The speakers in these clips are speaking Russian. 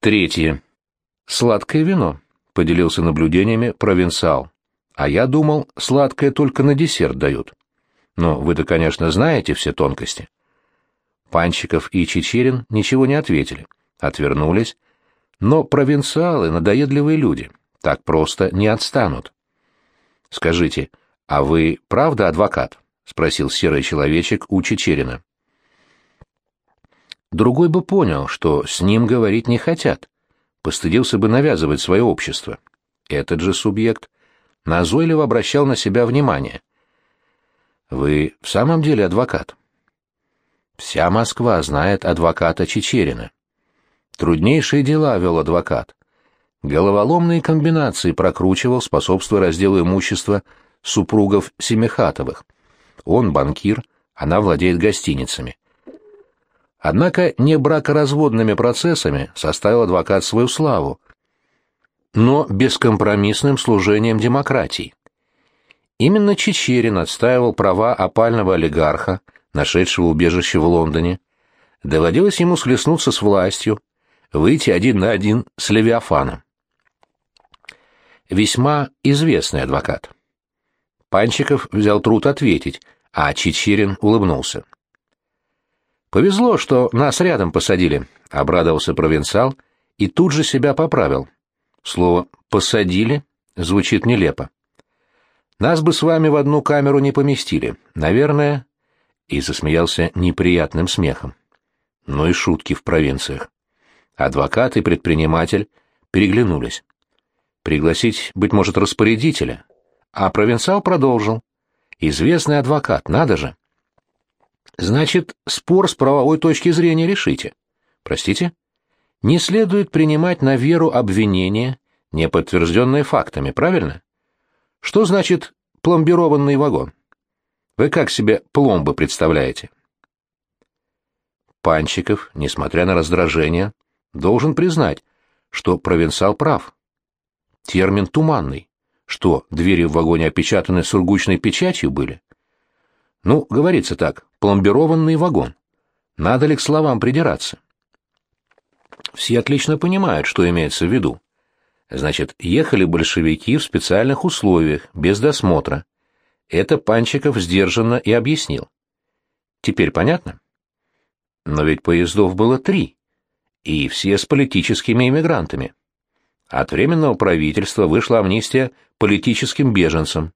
Третье. Сладкое вино, поделился наблюдениями провинциал. А я думал, сладкое только на десерт дают. Но вы-то, конечно, знаете все тонкости. Панчиков и Чечерин ничего не ответили, отвернулись. Но провинциалы — надоедливые люди, так просто не отстанут. «Скажите, а вы правда адвокат?» — спросил серый человечек у Чечерина. Другой бы понял, что с ним говорить не хотят, постыдился бы навязывать свое общество. Этот же субъект назойливо обращал на себя внимание. «Вы в самом деле адвокат?» Вся Москва знает адвоката Чечерина. Труднейшие дела вел адвокат. Головоломные комбинации прокручивал, способствуя разделу имущества супругов Семихатовых. Он банкир, она владеет гостиницами. Однако не бракоразводными процессами составил адвокат свою славу, но бескомпромиссным служением демократии. Именно Чечерин отстаивал права опального олигарха, нашедшего убежище в Лондоне. Доводилось ему схлестнуться с властью, выйти один на один с Левиафаном. Весьма известный адвокат. Панчиков взял труд ответить, а Чечерин улыбнулся. «Повезло, что нас рядом посадили», — обрадовался провинциал и тут же себя поправил. Слово «посадили» звучит нелепо. «Нас бы с вами в одну камеру не поместили. Наверное...» И засмеялся неприятным смехом. Ну и шутки в провинциях. Адвокат и предприниматель переглянулись. Пригласить, быть может, распорядителя. А провинциал продолжил. «Известный адвокат, надо же!» Значит, спор с правовой точки зрения решите. Простите? Не следует принимать на веру обвинения, не подтвержденные фактами, правильно? Что значит пломбированный вагон? Вы как себе пломбы представляете? Панчиков, несмотря на раздражение, должен признать, что провинциал прав. Термин туманный. Что, двери в вагоне опечатаны сургучной печатью были? Ну, говорится так, пломбированный вагон. Надо ли к словам придираться? Все отлично понимают, что имеется в виду. Значит, ехали большевики в специальных условиях, без досмотра. Это Панчиков сдержанно и объяснил. Теперь понятно? Но ведь поездов было три, и все с политическими иммигрантами. От Временного правительства вышла амнистия политическим беженцам.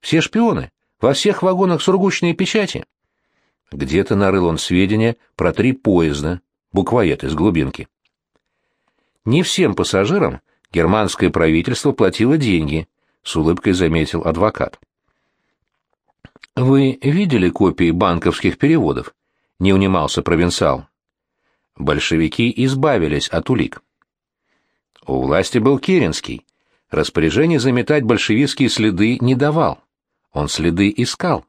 Все шпионы, во всех вагонах сургучные печати. Где-то нарыл он сведения про три поезда, буквоед из глубинки. Не всем пассажирам германское правительство платило деньги, с улыбкой заметил адвокат. Вы видели копии банковских переводов? Не унимался провинциал. Большевики избавились от улик. У власти был Керенский. Распоряжение заметать большевистские следы не давал. Он следы искал.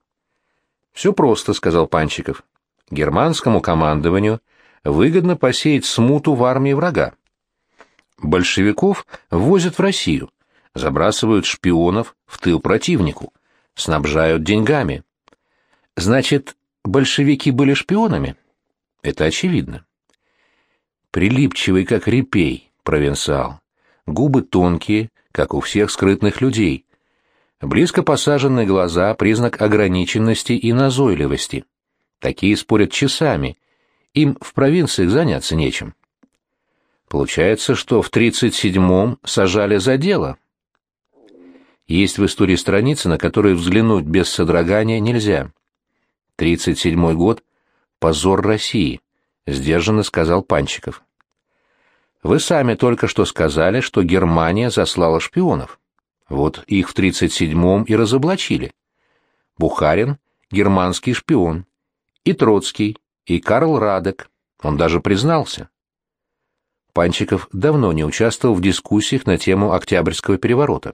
«Все просто», — сказал Панчиков. «Германскому командованию выгодно посеять смуту в армии врага. Большевиков ввозят в Россию, забрасывают шпионов в тыл противнику, снабжают деньгами. Значит, большевики были шпионами? Это очевидно. Прилипчивый, как репей, провинциал. Губы тонкие, как у всех скрытных людей. Близко посаженные глаза — признак ограниченности и назойливости. Такие спорят часами. Им в провинциях заняться нечем. Получается, что в 37-м сажали за дело. Есть в истории страницы, на которые взглянуть без содрогания нельзя. 37-й год — позор России, — сдержанно сказал Панчиков. Вы сами только что сказали, что Германия заслала шпионов. Вот их в 37-м и разоблачили. Бухарин — германский шпион. И Троцкий, и Карл Радек. Он даже признался. Панчиков давно не участвовал в дискуссиях на тему Октябрьского переворота.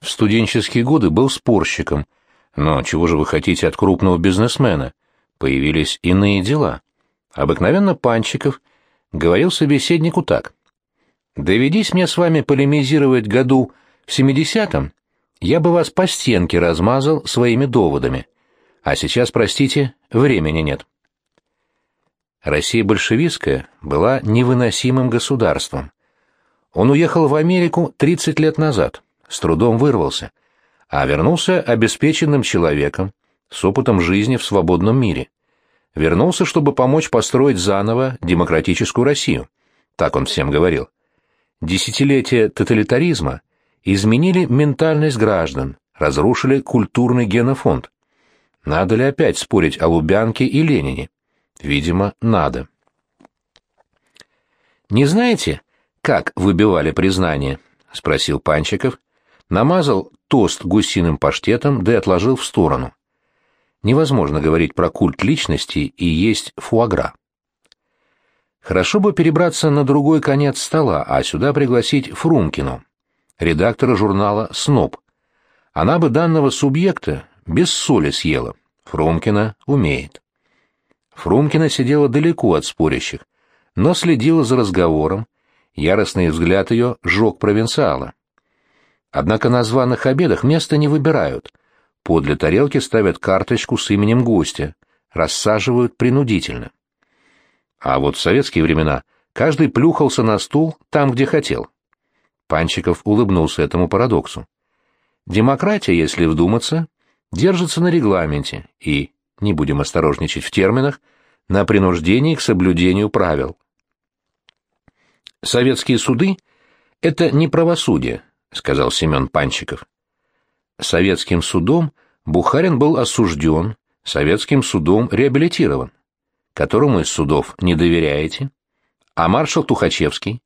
В студенческие годы был спорщиком, но чего же вы хотите от крупного бизнесмена? Появились иные дела. Обыкновенно Панчиков говорил собеседнику так. «Доведись мне с вами полемизировать году в семидесятом я бы вас по стенке размазал своими доводами. А сейчас, простите, времени нет. Россия большевистская была невыносимым государством. Он уехал в Америку 30 лет назад, с трудом вырвался, а вернулся обеспеченным человеком, с опытом жизни в свободном мире. Вернулся, чтобы помочь построить заново демократическую Россию. Так он всем говорил. Десятилетия тоталитаризма изменили ментальность граждан, разрушили культурный генофонд. Надо ли опять спорить о Лубянке и Ленине? Видимо, надо. «Не знаете, как выбивали признание?» — спросил Панчиков. Намазал тост гусиным паштетом, да и отложил в сторону. Невозможно говорить про культ личности и есть фуагра. Хорошо бы перебраться на другой конец стола, а сюда пригласить Фрумкину, редактора журнала «Сноб». Она бы данного субъекта без соли съела. Фрумкина умеет. Фрумкина сидела далеко от спорящих, но следила за разговором, яростный взгляд ее жег провинциала. Однако на званых обедах место не выбирают. Подле тарелки ставят карточку с именем гостя, рассаживают принудительно. А вот в советские времена каждый плюхался на стул там, где хотел. Панчиков улыбнулся этому парадоксу. Демократия, если вдуматься, держится на регламенте и, не будем осторожничать в терминах, на принуждении к соблюдению правил. Советские суды — это не правосудие, сказал Семен Панчиков. Советским судом Бухарин был осужден, советским судом реабилитирован. Которому из судов не доверяете? А маршал Тухачевский?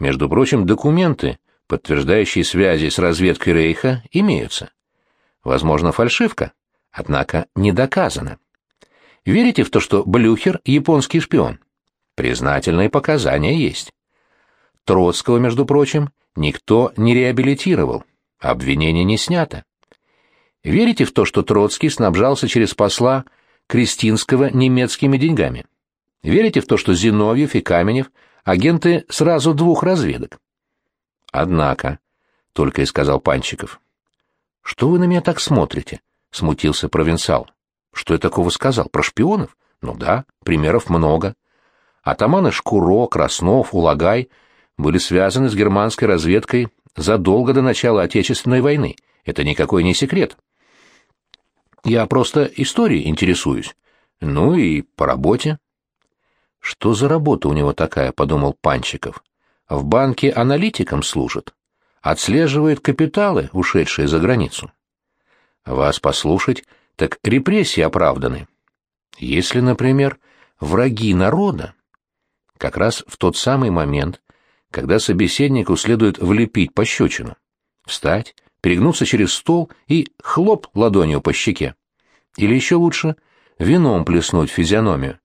Между прочим, документы, подтверждающие связи с разведкой Рейха, имеются. Возможно, фальшивка, однако не доказано. Верите в то, что Блюхер — японский шпион? Признательные показания есть. Троцкого, между прочим, никто не реабилитировал, обвинение не снято. Верите в то, что Троцкий снабжался через посла Кристинского немецкими деньгами? Верите в то, что Зиновьев и Каменев — агенты сразу двух разведок? Однако, — только и сказал Панчиков. — Что вы на меня так смотрите? — смутился провинциал. — Что я такого сказал? Про шпионов? Ну да, примеров много. Атаманы Шкуро, Краснов, Улагай — были связаны с германской разведкой задолго до начала Отечественной войны. Это никакой не секрет. Я просто историей интересуюсь. Ну и по работе. Что за работа у него такая, подумал Панчиков. В банке аналитиком служит. Отслеживает капиталы, ушедшие за границу. Вас послушать, так репрессии оправданы. Если, например, враги народа, как раз в тот самый момент, когда собеседнику следует влепить пощечину. Встать, перегнуться через стол и хлоп ладонью по щеке. Или еще лучше, вином плеснуть в физиономию.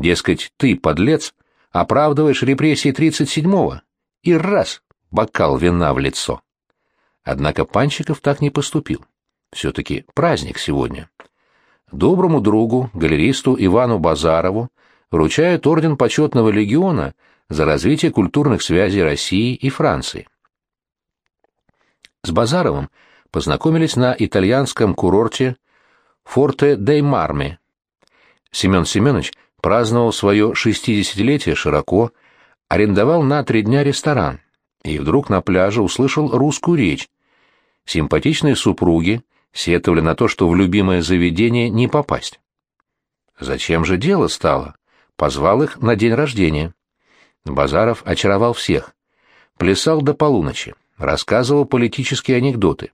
Дескать, ты, подлец, оправдываешь репрессии 37-го. И раз — бокал вина в лицо. Однако Панчиков так не поступил. Все-таки праздник сегодня. Доброму другу, галеристу Ивану Базарову, вручают орден почетного легиона за развитие культурных связей России и Франции. С Базаровым познакомились на итальянском курорте Форте дей Марме. Семен Семенович праздновал свое шестидесятилетие широко, арендовал на три дня ресторан и вдруг на пляже услышал русскую речь. Симпатичные супруги сетовали на то, что в любимое заведение не попасть. Зачем же дело стало? Позвал их на день рождения. Базаров очаровал всех. Плясал до полуночи, рассказывал политические анекдоты.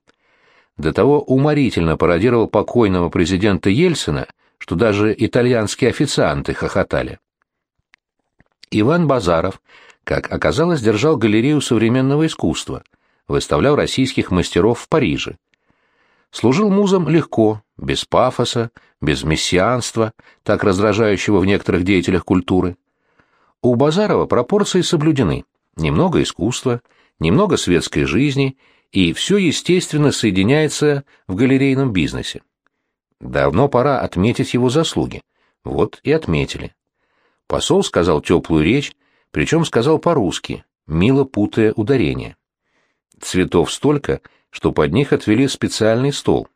До того уморительно пародировал покойного президента Ельцина, что даже итальянские официанты хохотали. Иван Базаров, как оказалось, держал галерею современного искусства, выставлял российских мастеров в Париже. Служил музам легко, без пафоса, без мессианства, так раздражающего в некоторых деятелях культуры. У Базарова пропорции соблюдены. Немного искусства, немного светской жизни, и все естественно соединяется в галерейном бизнесе. Давно пора отметить его заслуги. Вот и отметили. Посол сказал теплую речь, причем сказал по-русски, мило путая ударение. Цветов столько, что под них отвели специальный стол.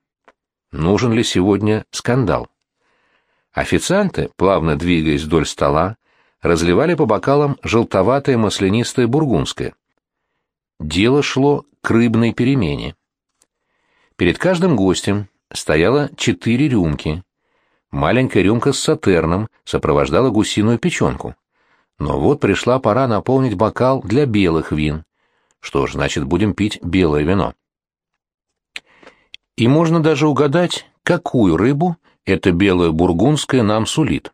Нужен ли сегодня скандал? Официанты, плавно двигаясь вдоль стола, разливали по бокалам желтоватое маслянистое бургундское. Дело шло к рыбной перемене. Перед каждым гостем стояло четыре рюмки. Маленькая рюмка с сатерном сопровождала гусиную печенку. Но вот пришла пора наполнить бокал для белых вин. Что ж, значит, будем пить белое вино. И можно даже угадать, какую рыбу это белое бургундское нам сулит.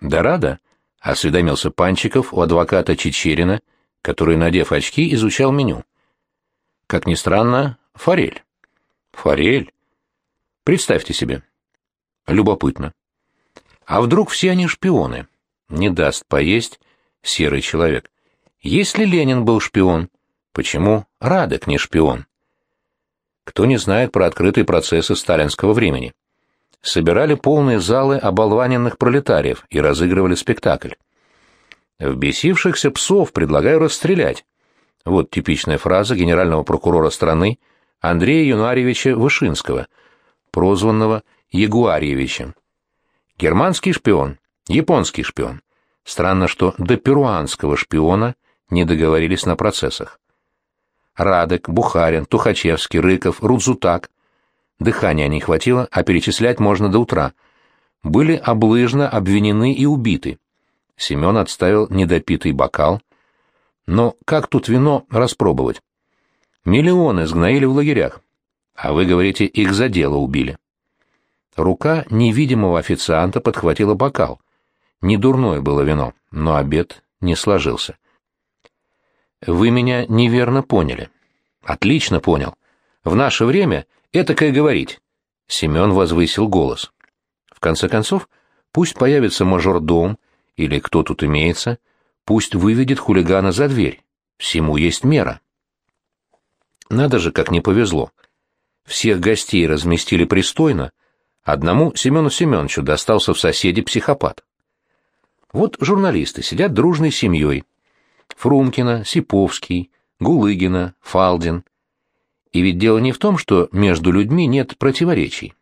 «Дорадо?» — осведомился Панчиков у адвоката Чечерина, который, надев очки, изучал меню. Как ни странно, форель. Форель? Представьте себе. Любопытно. А вдруг все они шпионы? Не даст поесть серый человек. Если Ленин был шпион, почему Радек не шпион? Кто не знает про открытые процессы сталинского времени? Собирали полные залы оболваненных пролетариев и разыгрывали спектакль. Вбесившихся псов предлагаю расстрелять. Вот типичная фраза генерального прокурора страны Андрея Юнарьевича Вышинского, прозванного Ягуарьевичем. Германский шпион, японский шпион. Странно, что до перуанского шпиона не договорились на процессах. Радек, Бухарин, Тухачевский, Рыков, Рудзутак. Дыхания не хватило, а перечислять можно до утра. Были облыжно обвинены и убиты. Семен отставил недопитый бокал. Но как тут вино распробовать? Миллионы сгноили в лагерях. А вы говорите, их за дело убили. Рука невидимого официанта подхватила бокал. Недурное было вино, но обед не сложился. Вы меня неверно поняли. Отлично понял. В наше время этакое говорить. Семен возвысил голос. В конце концов, пусть появится мажордом, или кто тут имеется, пусть выведет хулигана за дверь. Всему есть мера. Надо же, как не повезло. Всех гостей разместили пристойно, одному Семену Семеновичу достался в соседи психопат. Вот журналисты сидят дружной семьей. Фрумкина, Сиповский, Гулыгина, Фалдин. И ведь дело не в том, что между людьми нет противоречий.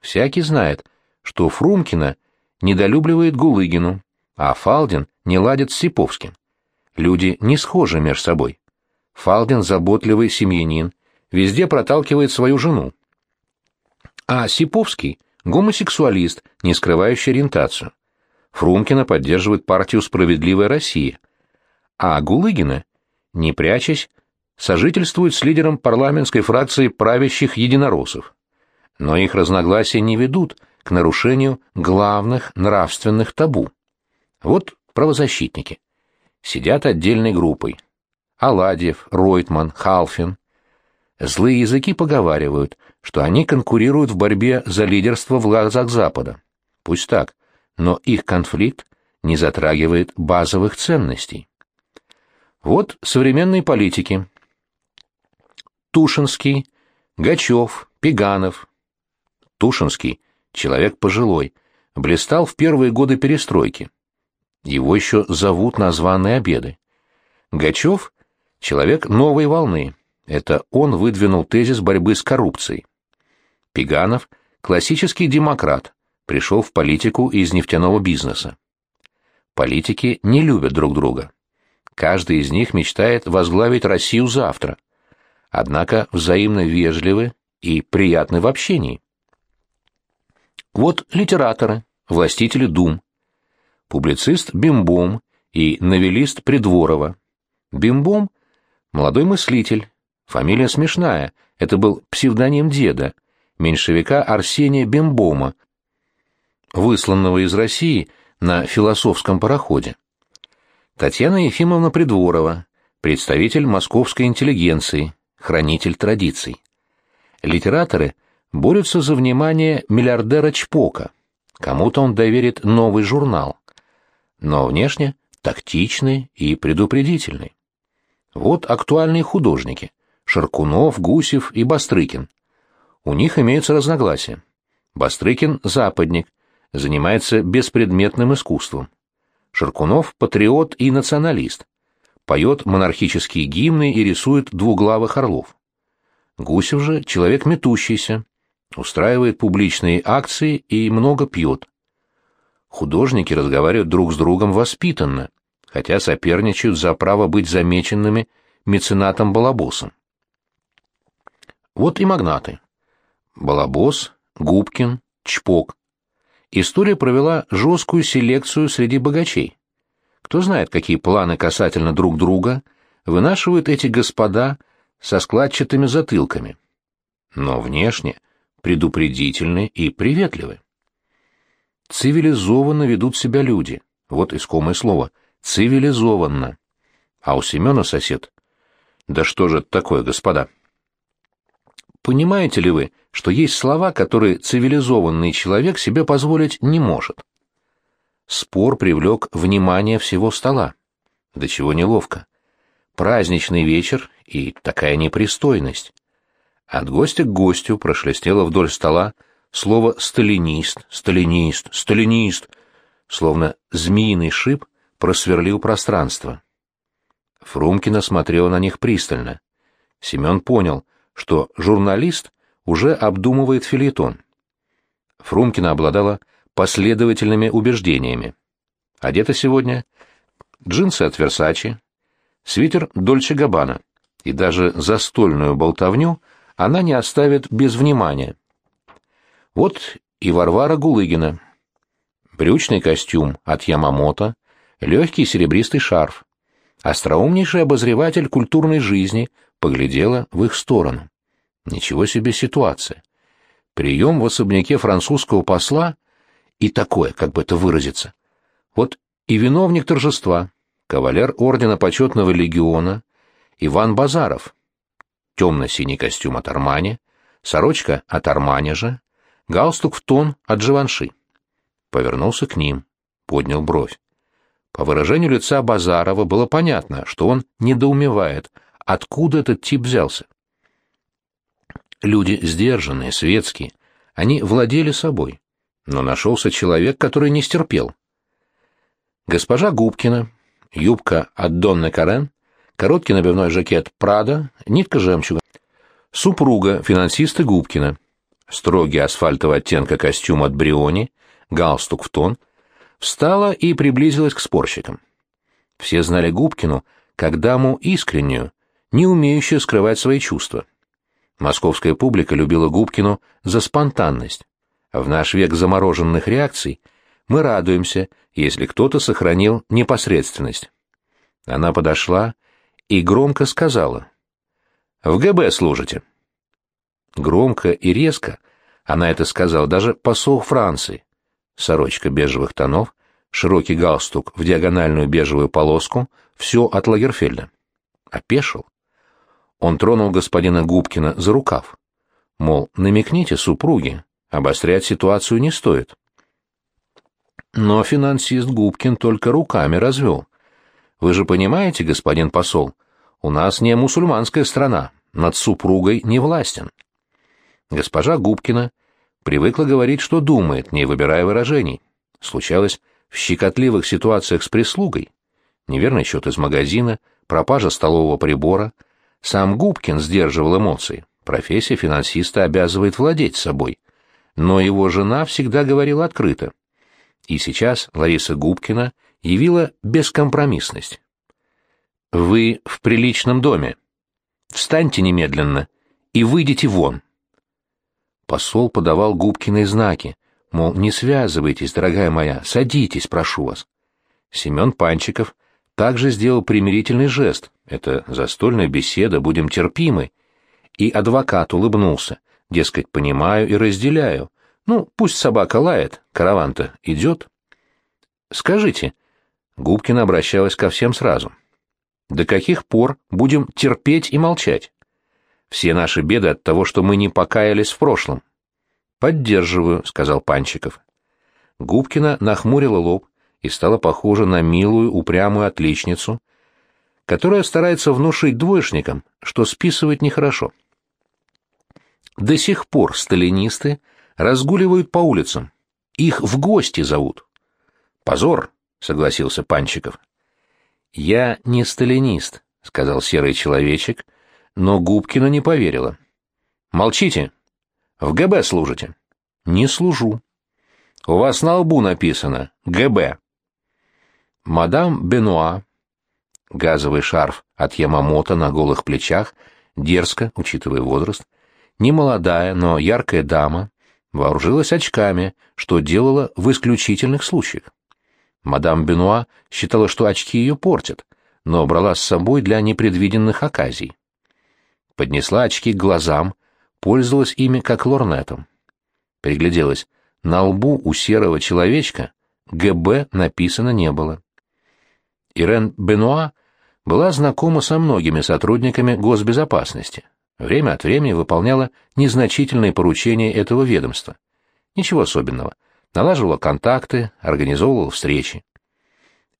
Всякий знает, что Фрумкина недолюбливает Гулыгину, а Фалдин не ладит с Сиповским. Люди не схожи между собой. Фалдин заботливый семьянин, везде проталкивает свою жену. А Сиповский — гомосексуалист, не скрывающий ориентацию. Фрумкина поддерживает партию «Справедливая Россия», а Гулыгина, не прячась, сожительствует с лидером парламентской фракции правящих единороссов. Но их разногласия не ведут к нарушению главных нравственных табу. Вот правозащитники. Сидят отдельной группой, Аладьев, Ройтман, Халфин. Злые языки поговаривают, что они конкурируют в борьбе за лидерство в глазах Запада. Пусть так, но их конфликт не затрагивает базовых ценностей. Вот современные политики. Тушинский, Гачев, Пеганов. Тушинский, человек пожилой, блистал в первые годы перестройки. Его еще зовут на званые обеды. Гачев Человек новой волны. Это он выдвинул тезис борьбы с коррупцией. Пиганов – классический демократ, пришел в политику из нефтяного бизнеса. Политики не любят друг друга. Каждый из них мечтает возглавить Россию завтра. Однако взаимно вежливы и приятны в общении. Вот литераторы, властители дум. Публицист Бимбом и новелист Придворова. Бимбом – Молодой мыслитель. Фамилия смешная. Это был псевдоним деда, меньшевика Арсения Бембома, высланного из России на философском пароходе. Татьяна Ефимовна Придворова, представитель московской интеллигенции, хранитель традиций. Литераторы борются за внимание миллиардера Чпока. Кому-то он доверит новый журнал. Но внешне тактичный и предупредительный. Вот актуальные художники – Шаркунов, Гусев и Бастрыкин. У них имеются разногласия. Бастрыкин – западник, занимается беспредметным искусством. Шаркунов – патриот и националист, поет монархические гимны и рисует двуглавых орлов. Гусев же – человек метущийся, устраивает публичные акции и много пьет. Художники разговаривают друг с другом воспитанно, хотя соперничают за право быть замеченными меценатом-балабосом. Вот и магнаты. Балабос, Губкин, Чпок. История провела жесткую селекцию среди богачей. Кто знает, какие планы касательно друг друга вынашивают эти господа со складчатыми затылками. Но внешне предупредительны и приветливы. Цивилизованно ведут себя люди. Вот искомое слово. Цивилизованно. А у Семена сосед. Да что же это такое, господа? Понимаете ли вы, что есть слова, которые цивилизованный человек себе позволить не может? Спор привлек внимание всего стола. До чего неловко. Праздничный вечер и такая непристойность. От гостя к гостю прошлестело вдоль стола слово «сталинист», «сталинист», «сталинист», словно змеиный шип просверлил пространство. Фрумкина смотрела на них пристально. Семен понял, что журналист уже обдумывает филетон. Фрумкина обладала последовательными убеждениями. Одета сегодня джинсы от Версачи, свитер Дольче Габбана, и даже застольную болтовню она не оставит без внимания. Вот и Варвара Гулыгина. Брючный костюм от Ямамото, легкий серебристый шарф. Остроумнейший обозреватель культурной жизни поглядела в их сторону. Ничего себе ситуация. Прием в особняке французского посла и такое, как бы это выразиться. Вот и виновник торжества, кавалер ордена почетного легиона, Иван Базаров. Темно-синий костюм от Армани, сорочка от Армани же, галстук в тон от Живанши. Повернулся к ним, поднял бровь. По выражению лица Базарова было понятно, что он недоумевает, откуда этот тип взялся. Люди сдержанные, светские, они владели собой, но нашелся человек, который не стерпел. Госпожа Губкина, юбка от Донны Карен, короткий набивной жакет Прада, нитка жемчуга. Супруга финансиста Губкина, строгий асфальтового оттенка костюм от Бриони, галстук в тон, встала и приблизилась к спорщикам. Все знали Губкину как даму искреннюю, не умеющую скрывать свои чувства. Московская публика любила Губкину за спонтанность. В наш век замороженных реакций мы радуемся, если кто-то сохранил непосредственность. Она подошла и громко сказала. «В ГБ служите». Громко и резко она это сказала даже посол Франции. Сорочка бежевых тонов, широкий галстук в диагональную бежевую полоску, все от Лагерфельда. Опешил. Он тронул господина Губкина за рукав. Мол, намекните супруге, обострять ситуацию не стоит. Но финансист Губкин только руками развел. Вы же понимаете, господин посол, у нас не мусульманская страна, над супругой не властен. Госпожа Губкина привыкла говорить, что думает, не выбирая выражений. Случалось в щекотливых ситуациях с прислугой. Неверный счет из магазина, пропажа столового прибора. Сам Губкин сдерживал эмоции. Профессия финансиста обязывает владеть собой. Но его жена всегда говорила открыто. И сейчас Лариса Губкина явила бескомпромиссность. «Вы в приличном доме. Встаньте немедленно и выйдите вон». Посол подавал Губкиной знаки, мол, не связывайтесь, дорогая моя, садитесь, прошу вас. Семен Панчиков также сделал примирительный жест, это застольная беседа, будем терпимы. И адвокат улыбнулся, дескать, понимаю и разделяю. Ну, пусть собака лает, караван-то идет. Скажите, Губкина обращалась ко всем сразу. До каких пор будем терпеть и молчать? Все наши беды от того, что мы не покаялись в прошлом. Поддерживаю, сказал Панчиков. Губкина нахмурила лоб и стала похожа на милую, упрямую отличницу, которая старается внушить двоечникам, что списывать нехорошо. До сих пор сталинисты разгуливают по улицам. Их в гости зовут. Позор, согласился Панчиков. Я не сталинист, сказал серый человечек, но Губкина не поверила. «Молчите! В ГБ служите!» «Не служу!» У вас на лбу написано «ГБ». Мадам Бенуа, газовый шарф от Ямамото на голых плечах, дерзко, учитывая возраст, немолодая, но яркая дама, вооружилась очками, что делала в исключительных случаях. Мадам Бенуа считала, что очки ее портят, но брала с собой для непредвиденных оказий. Поднесла очки к глазам, пользовалась ими как лорнетом. Пригляделась. На лбу у серого человечка ГБ написано не было. Ирен Бенуа была знакома со многими сотрудниками госбезопасности. Время от времени выполняла незначительные поручения этого ведомства. Ничего особенного. Налаживала контакты, организовывала встречи.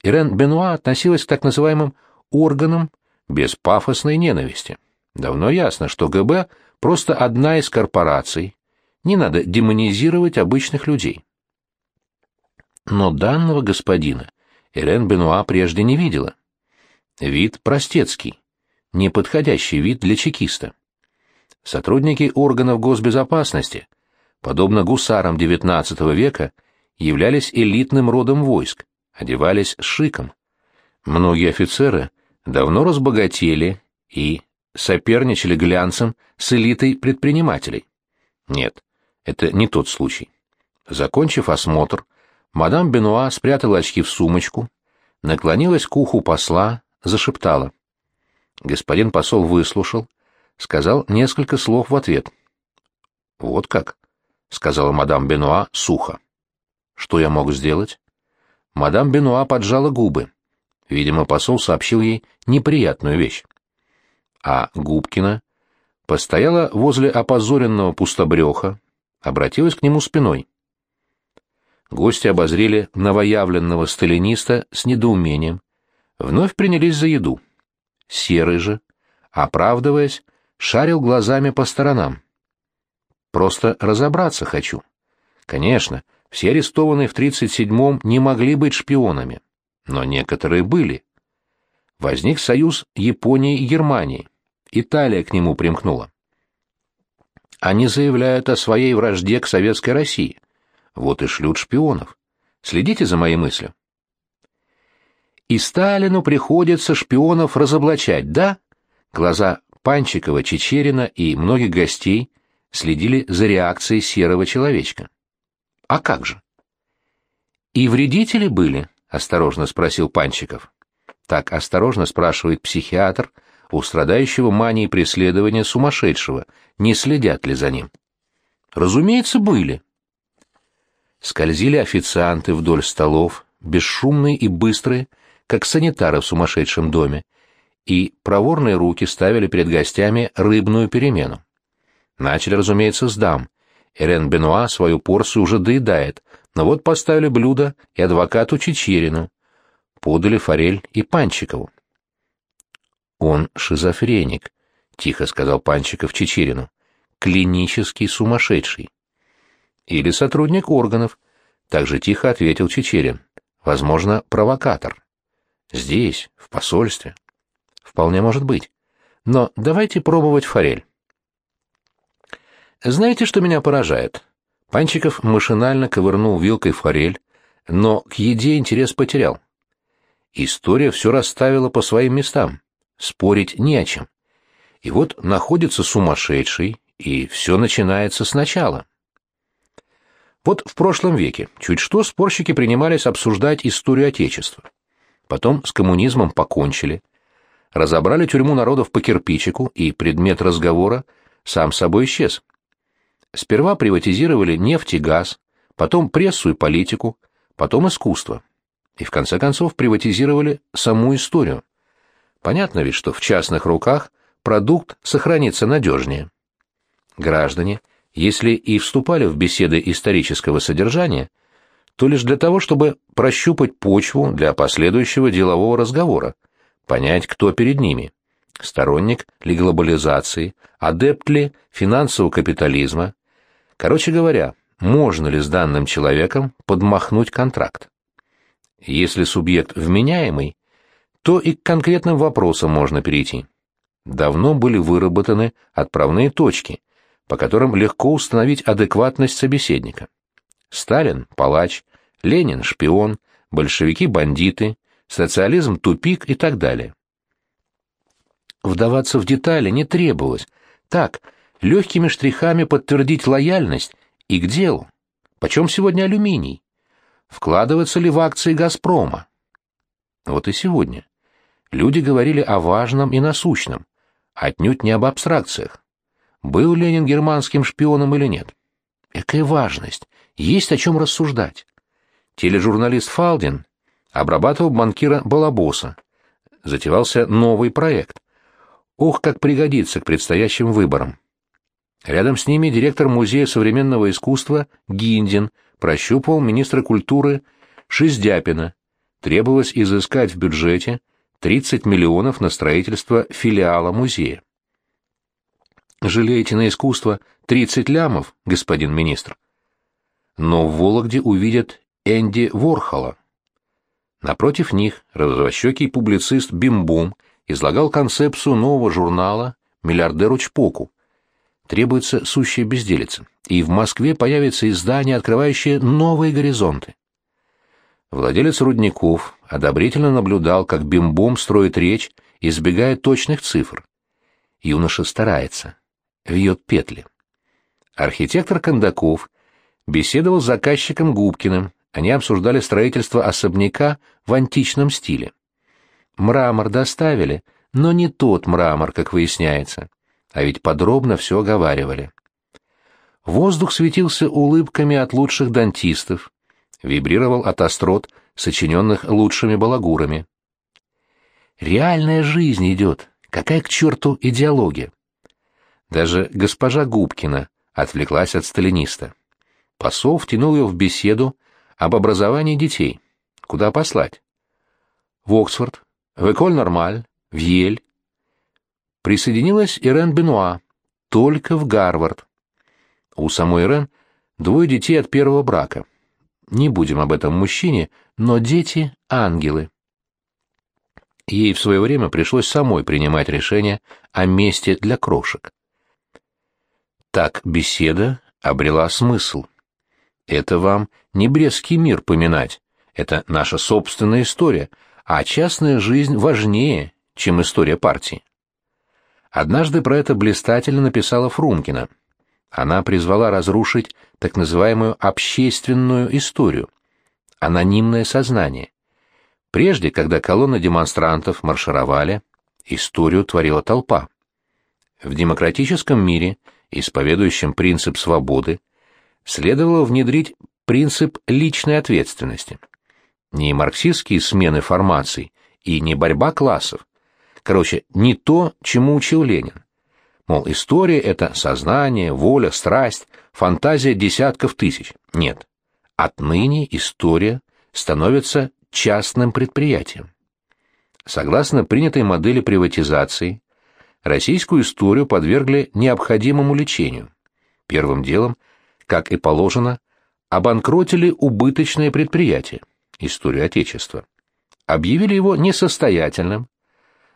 Ирен Бенуа относилась к так называемым «органам» без пафосной ненависти. Давно ясно, что ГБ — просто одна из корпораций, не надо демонизировать обычных людей. Но данного господина Элен Бенуа прежде не видела. Вид простецкий, неподходящий вид для чекиста. Сотрудники органов госбезопасности, подобно гусарам XIX века, являлись элитным родом войск, одевались шиком. Многие офицеры давно разбогатели и соперничали глянцем с элитой предпринимателей. Нет, это не тот случай. Закончив осмотр, мадам Бенуа спрятала очки в сумочку, наклонилась к уху посла, зашептала. Господин посол выслушал, сказал несколько слов в ответ. «Вот как?» — сказала мадам Бенуа сухо. «Что я мог сделать?» Мадам Бенуа поджала губы. Видимо, посол сообщил ей неприятную вещь. А Губкина постояла возле опозоренного пустобреха, обратилась к нему спиной. Гости обозрели новоявленного сталиниста с недоумением, вновь принялись за еду. Серый же, оправдываясь, шарил глазами по сторонам. Просто разобраться хочу. Конечно, все арестованные в 37-м не могли быть шпионами, но некоторые были. Возник союз Японии и Германии. Италия к нему примкнула. Они заявляют о своей вражде к советской России. Вот и шлют шпионов. Следите за моей мыслью. И Сталину приходится шпионов разоблачать, да? Глаза Панчикова, Чечерина и многих гостей следили за реакцией серого человечка. А как же? И вредители были, осторожно спросил Панчиков. Так осторожно спрашивает психиатр, у страдающего манией преследования сумасшедшего, не следят ли за ним. Разумеется, были. Скользили официанты вдоль столов, бесшумные и быстрые, как санитары в сумасшедшем доме, и проворные руки ставили перед гостями рыбную перемену. Начали, разумеется, с дам. Эрен Бенуа свою порцию уже доедает, но вот поставили блюдо и адвокату Чечерину. Подали форель и Панчикову. «Он шизофреник», — тихо сказал Панчиков Чечерину. «Клинический сумасшедший». «Или сотрудник органов», — также тихо ответил Чечерин. «Возможно, провокатор». «Здесь, в посольстве». «Вполне может быть. Но давайте пробовать форель». «Знаете, что меня поражает?» Панчиков машинально ковырнул вилкой форель, но к еде интерес потерял. История все расставила по своим местам. Спорить не о чем. И вот находится сумасшедший, и все начинается сначала. Вот в прошлом веке чуть что спорщики принимались обсуждать историю Отечества. Потом с коммунизмом покончили. Разобрали тюрьму народов по кирпичику, и предмет разговора сам собой исчез. Сперва приватизировали нефть и газ, потом прессу и политику, потом искусство. И в конце концов приватизировали саму историю. Понятно ведь, что в частных руках продукт сохранится надежнее. Граждане, если и вступали в беседы исторического содержания, то лишь для того, чтобы прощупать почву для последующего делового разговора, понять, кто перед ними – сторонник ли глобализации, адепт ли финансового капитализма. Короче говоря, можно ли с данным человеком подмахнуть контракт. Если субъект вменяемый, то и к конкретным вопросам можно перейти. Давно были выработаны отправные точки, по которым легко установить адекватность собеседника. Сталин – палач, Ленин – шпион, большевики – бандиты, социализм – тупик и так далее. Вдаваться в детали не требовалось. Так, легкими штрихами подтвердить лояльность и к делу. Почем сегодня алюминий? Вкладываться ли в акции «Газпрома»? Вот и сегодня. Люди говорили о важном и насущном, отнюдь не об абстракциях. Был Ленин германским шпионом или нет? Какая важность! Есть о чем рассуждать. Тележурналист Фалдин обрабатывал банкира Балабоса. Затевался новый проект. Ох, как пригодится к предстоящим выборам. Рядом с ними директор Музея современного искусства Гиндин прощупывал министра культуры Шиздяпина. Требовалось изыскать в бюджете 30 миллионов на строительство филиала музея. Жалеете на искусство 30 лямов, господин министр? Но в Вологде увидят Энди Ворхола. Напротив них розовощекий публицист Бимбум излагал концепцию нового журнала «Миллиардеру Чпоку». Требуется сущая безделица, и в Москве появится издание, открывающее новые горизонты. Владелец рудников одобрительно наблюдал, как Бимбум строит речь, избегая точных цифр. Юноша старается, вьет петли. Архитектор Кондаков беседовал с заказчиком Губкиным, они обсуждали строительство особняка в античном стиле. Мрамор доставили, но не тот мрамор, как выясняется. А ведь подробно все оговаривали. Воздух светился улыбками от лучших дантистов, вибрировал от острот, сочиненных лучшими балагурами. Реальная жизнь идет. Какая к черту идеология? Даже госпожа Губкина отвлеклась от сталиниста. Посол втянул ее в беседу об образовании детей. Куда послать? В Оксфорд, в Эколь Нормаль, в Ель. Присоединилась Ирен Бенуа, только в Гарвард. У самой Ирен двое детей от первого брака. Не будем об этом мужчине, но дети — ангелы. Ей в свое время пришлось самой принимать решение о месте для крошек. Так беседа обрела смысл. Это вам не Брестский мир поминать, это наша собственная история, а частная жизнь важнее, чем история партии. Однажды про это блистательно написала Фрумкина. Она призвала разрушить так называемую общественную историю, анонимное сознание. Прежде, когда колонны демонстрантов маршировали, историю творила толпа. В демократическом мире, исповедующем принцип свободы, следовало внедрить принцип личной ответственности. Не марксистские смены формаций и не борьба классов. Короче, не то, чему учил Ленин. Мол, история — это сознание, воля, страсть, фантазия десятков тысяч. Нет. Отныне история становится частным предприятием. Согласно принятой модели приватизации, российскую историю подвергли необходимому лечению. Первым делом – как и положено, обанкротили убыточное предприятие, историю Отечества, объявили его несостоятельным,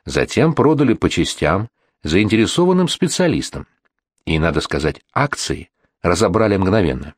затем продали по частям заинтересованным специалистам, и, надо сказать, акции разобрали мгновенно.